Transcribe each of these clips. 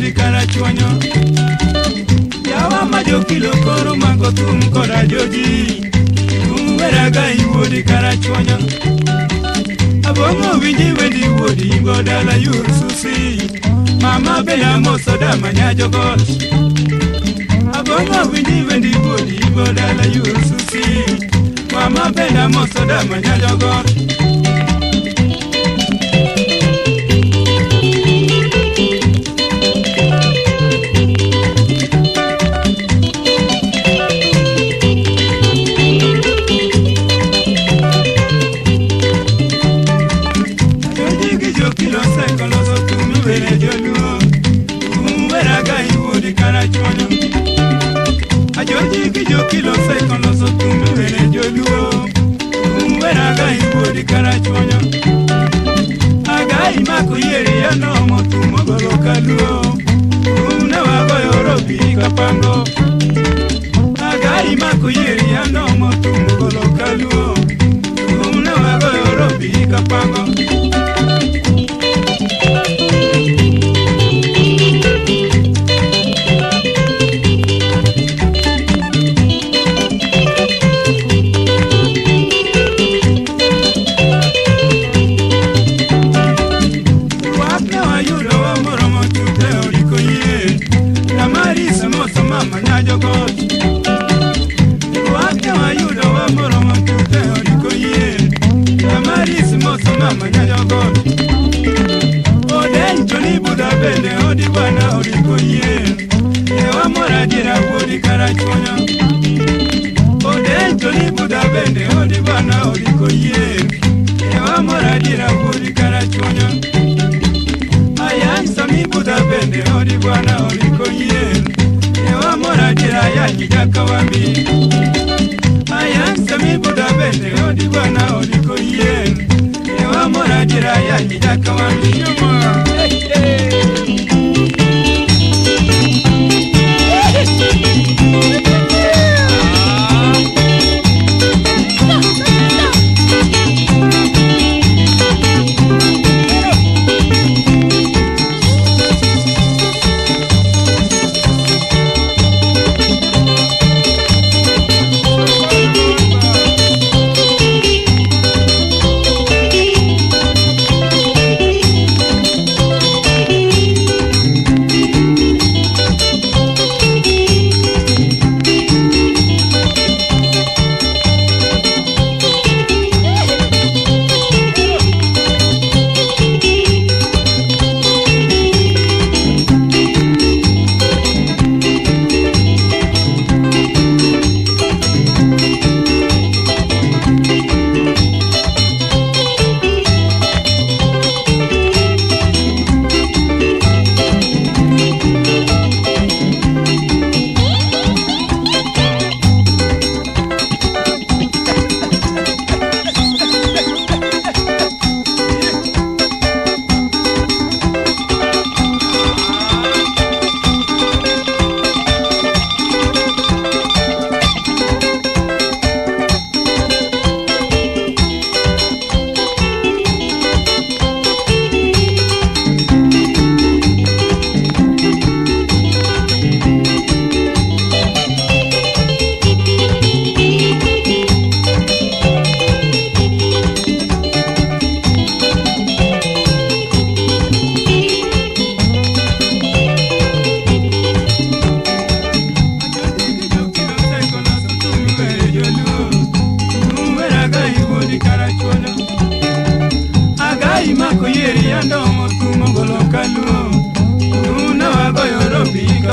kodi kara chuonyo Yawa ma jokilo koro mango tum kora jogi Uwera gai wodi kara chuonyo Abongo winji wendi wodi ingo dala yur susi Mama bela moso dama nyajo gosh Abongo winji wendi wodi ingo dala yur susi Mama bela moso dama nyajo gosh kara chonyo agai mako yeri yano motu mogolo kaluo kumna wago yoro pika pango agai mako yeri yano motu mogolo kaluo kira kuri karachona odenjo ni buda bende odi bana odi koye ewa mora kira kuri karachona ayansa mi buda bende odi bana odi koye ewa mora kira ya kijaka wami ayansa mi buda bende odi bana odi koye ewa mora kira ya kijaka wami Hey, hey.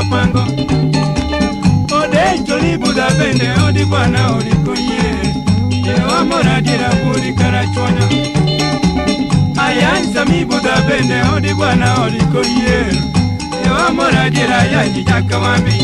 pango odejoli budabende odi bwana olikunyire yewamoradira kulikaraconya ayanzami budabende odi bwana olikunyire yewamoradira yanyijakawambi